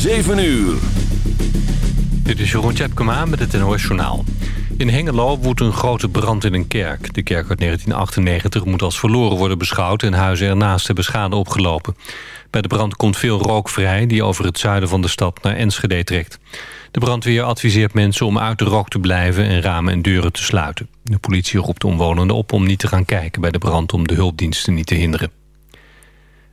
7 uur. Dit is Jeroen Tjepkema met het NOS Journaal. In Hengelo woedt een grote brand in een kerk. De kerk uit 1998 moet als verloren worden beschouwd... en huizen ernaast hebben schade opgelopen. Bij de brand komt veel rook vrij... die over het zuiden van de stad naar Enschede trekt. De brandweer adviseert mensen om uit de rook te blijven... en ramen en deuren te sluiten. De politie roept omwonenden op om niet te gaan kijken bij de brand... om de hulpdiensten niet te hinderen.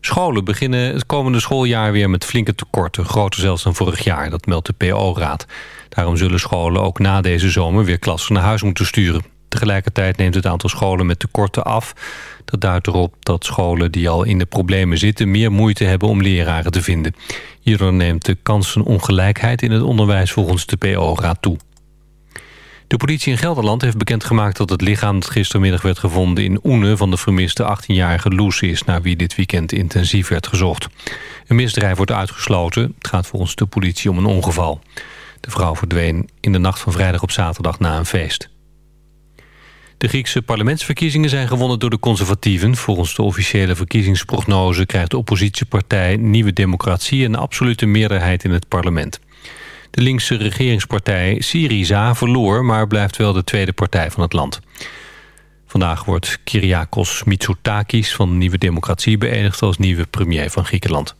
Scholen beginnen het komende schooljaar weer met flinke tekorten. Groter zelfs dan vorig jaar, dat meldt de PO-raad. Daarom zullen scholen ook na deze zomer weer klassen naar huis moeten sturen. Tegelijkertijd neemt het aantal scholen met tekorten af. Dat duidt erop dat scholen die al in de problemen zitten... meer moeite hebben om leraren te vinden. Hierdoor neemt de kansenongelijkheid in het onderwijs volgens de PO-raad toe. De politie in Gelderland heeft bekendgemaakt dat het lichaam... dat gistermiddag werd gevonden in Oene van de vermiste 18-jarige Loes is... naar wie dit weekend intensief werd gezocht. Een misdrijf wordt uitgesloten. Het gaat volgens de politie om een ongeval. De vrouw verdween in de nacht van vrijdag op zaterdag na een feest. De Griekse parlementsverkiezingen zijn gewonnen door de conservatieven. Volgens de officiële verkiezingsprognose krijgt de oppositiepartij Nieuwe Democratie... een absolute meerderheid in het parlement. De linkse regeringspartij Syriza verloor... maar blijft wel de tweede partij van het land. Vandaag wordt Kyriakos Mitsotakis van Nieuwe Democratie... beëdigd als nieuwe premier van Griekenland.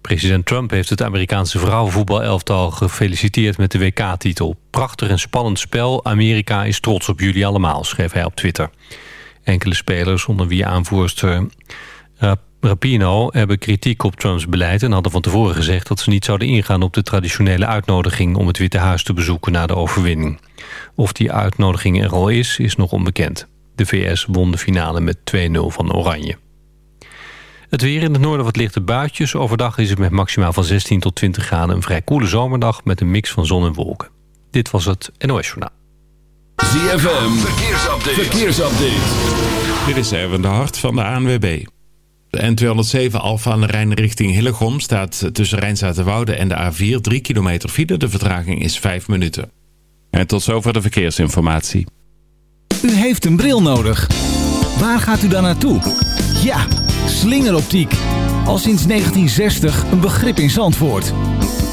President Trump heeft het Amerikaanse vrouwenvoetbalelftal gefeliciteerd met de WK-titel. Prachtig en spannend spel. Amerika is trots op jullie allemaal, schreef hij op Twitter. Enkele spelers, onder wie aanvoerster Rapino hebben kritiek op Trumps beleid... en hadden van tevoren gezegd dat ze niet zouden ingaan op de traditionele uitnodiging... om het Witte Huis te bezoeken na de overwinning. Of die uitnodiging er al is, is nog onbekend. De VS won de finale met 2-0 van Oranje. Het weer in het noorden wat lichte buitjes. Overdag is het met maximaal van 16 tot 20 graden een vrij koele zomerdag... met een mix van zon en wolken. Dit was het NOS Journaal. ZFM, verkeersupdate. verkeersupdate. Dit is Erwin de Hart van de ANWB. De N207 Alfa aan de Rijn richting Hillegom staat tussen Rijnzaterwoude en de A4 3 kilometer file. De vertraging is 5 minuten. En tot zover de verkeersinformatie. U heeft een bril nodig. Waar gaat u dan naartoe? Ja, slingeroptiek. Al sinds 1960 een begrip in Zandvoort.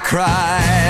cry.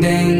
grounding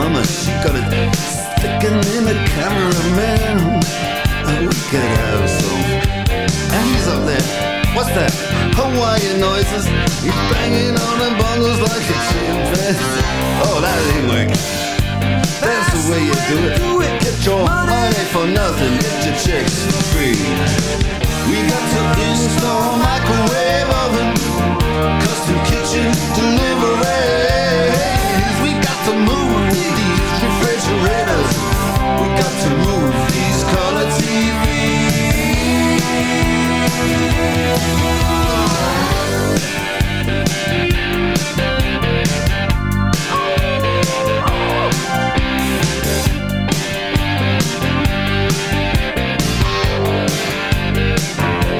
mama, she got it sticking in the cameraman. I would get out some. And he's up there. What's that? Hawaiian noises. He's banging on the bongos like a chimpanzee. Oh, that ain't work. That's the way you do it. Get your money for nothing. Get your chicks free. We got to install microwave oven, custom kitchen delivery. We to move these refrigerators. We got to move these color TVs.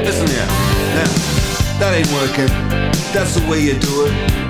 Listen that ain't working. That's the way you do it.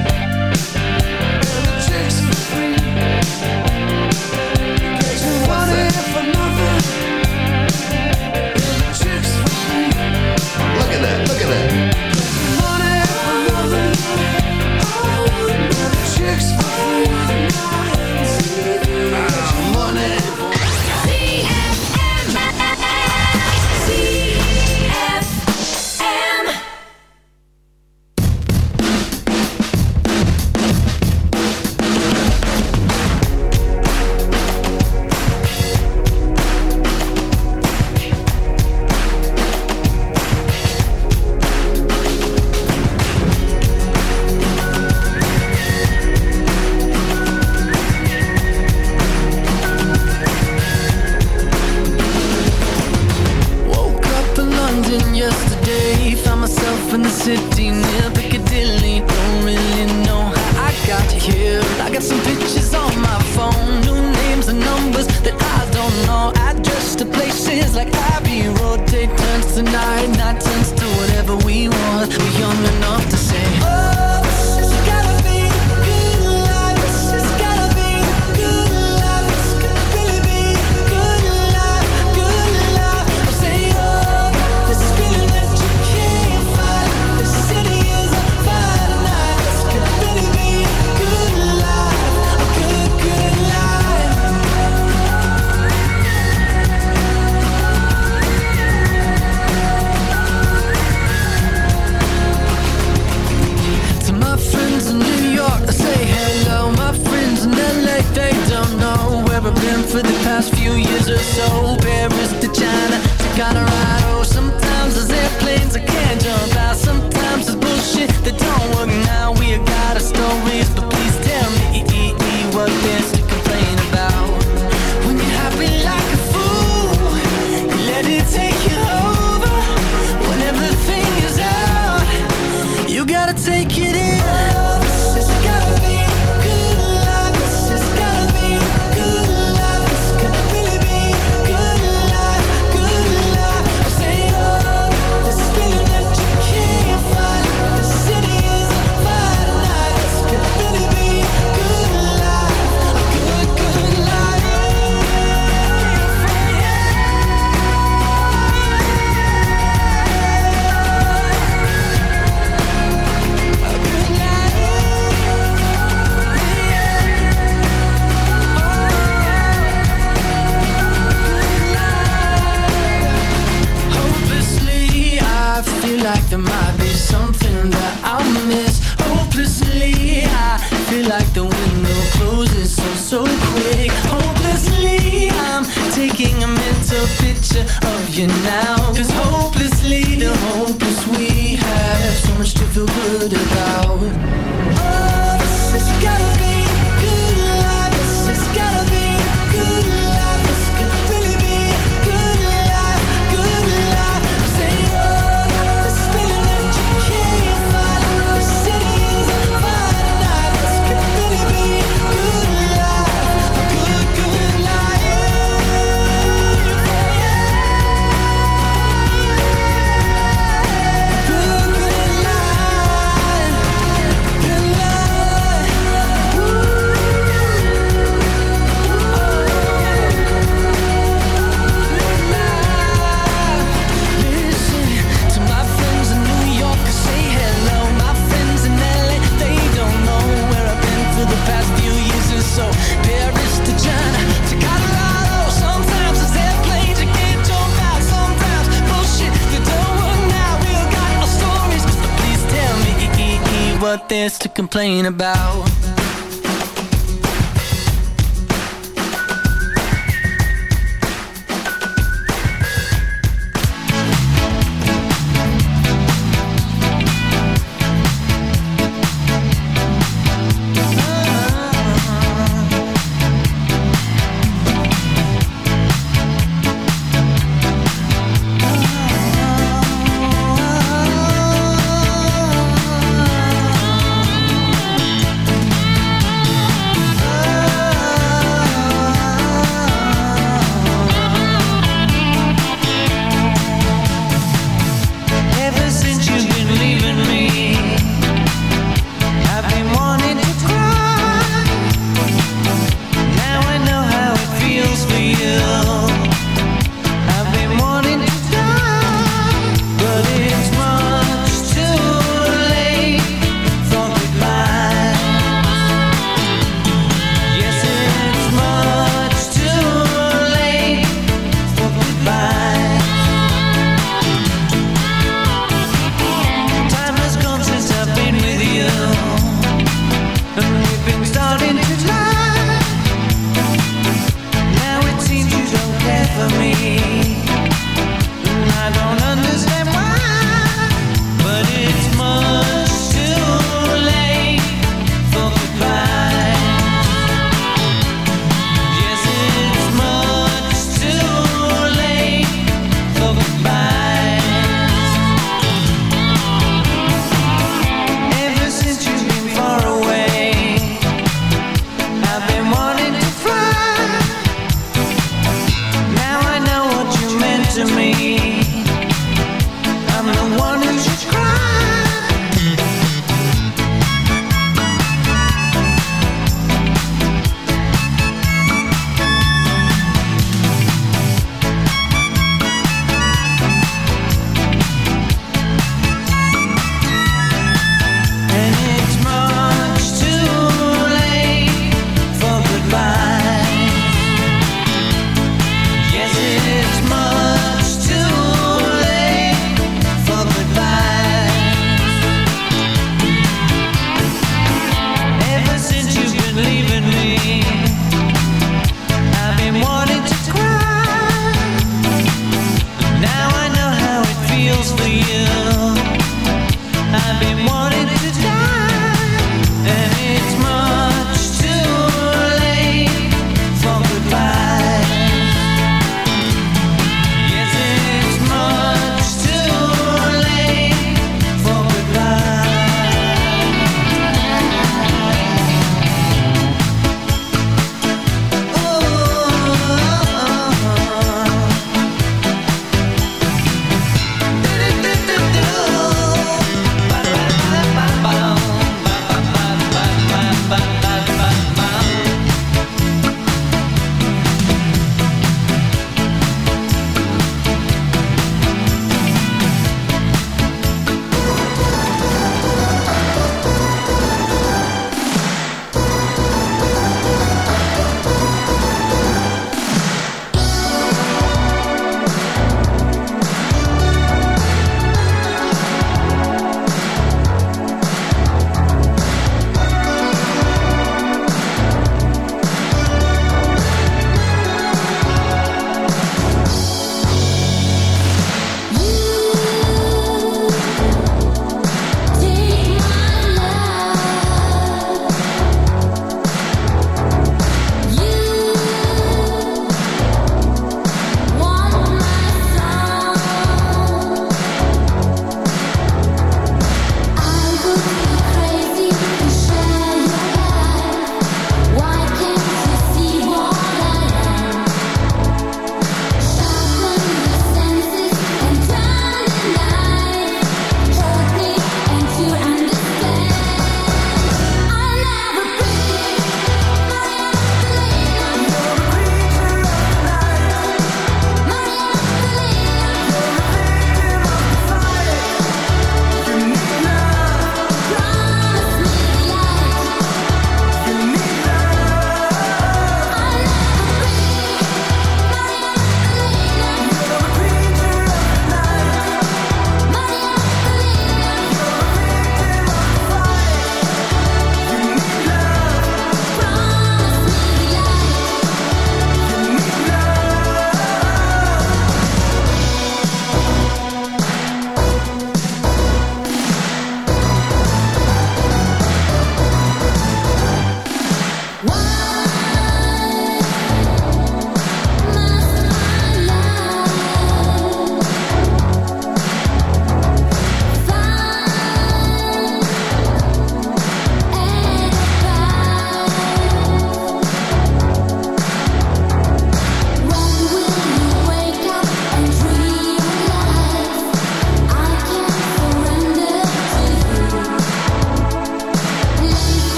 Complain about.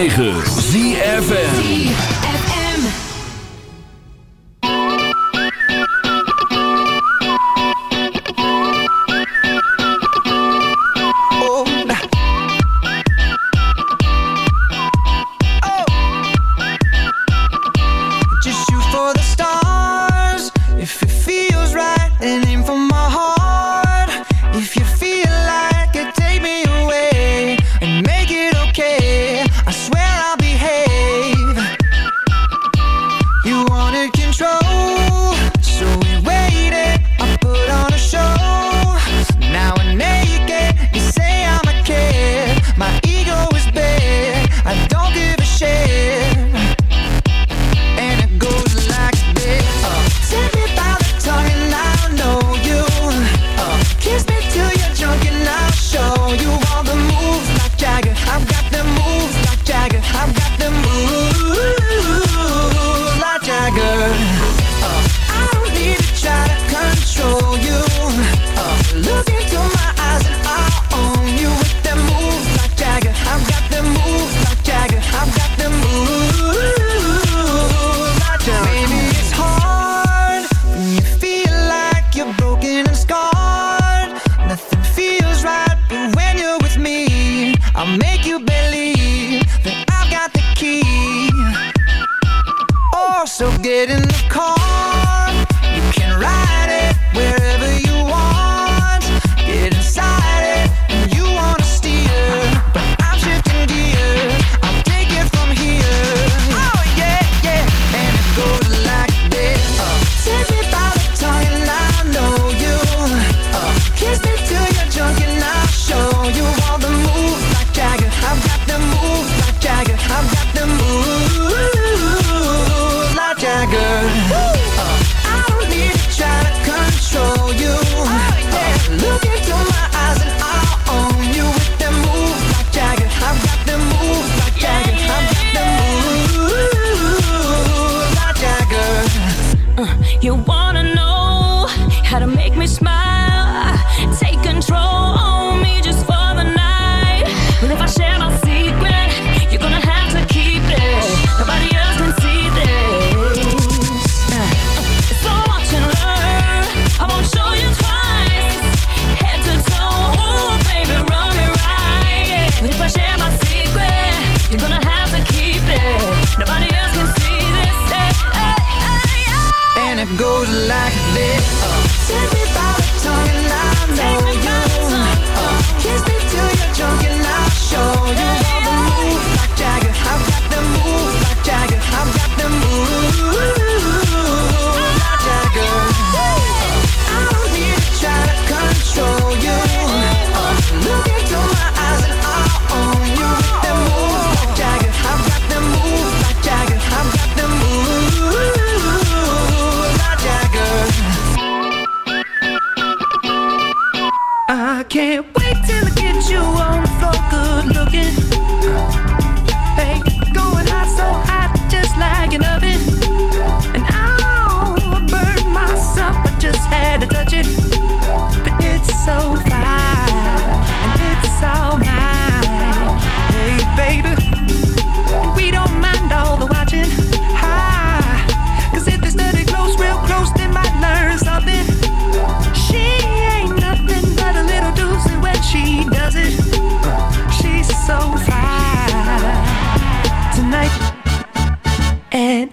years.106.9 ZFN So get in the car. I can't wait till I get you on the floor, good looking.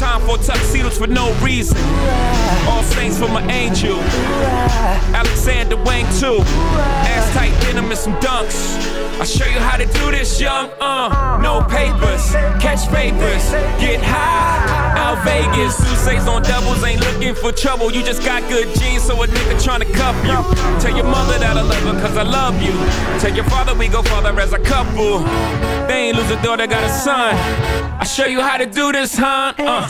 Time for tuxedos for no reason. All saints for my angel. Alexander Wang too. Ass tight denim and some dunks. I'll show you how to do this, young. Uh, no papers, catch papers, get high. Out Vegas, Sousa's on doubles, ain't looking for trouble. You just got good genes, so a nigga tryna cuff you. Tell your mother that I love her, cause I love you. Tell your father we go father as a couple. They ain't lose a daughter, got a son. I'll show you how to do this, huh? Uh.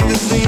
magazine.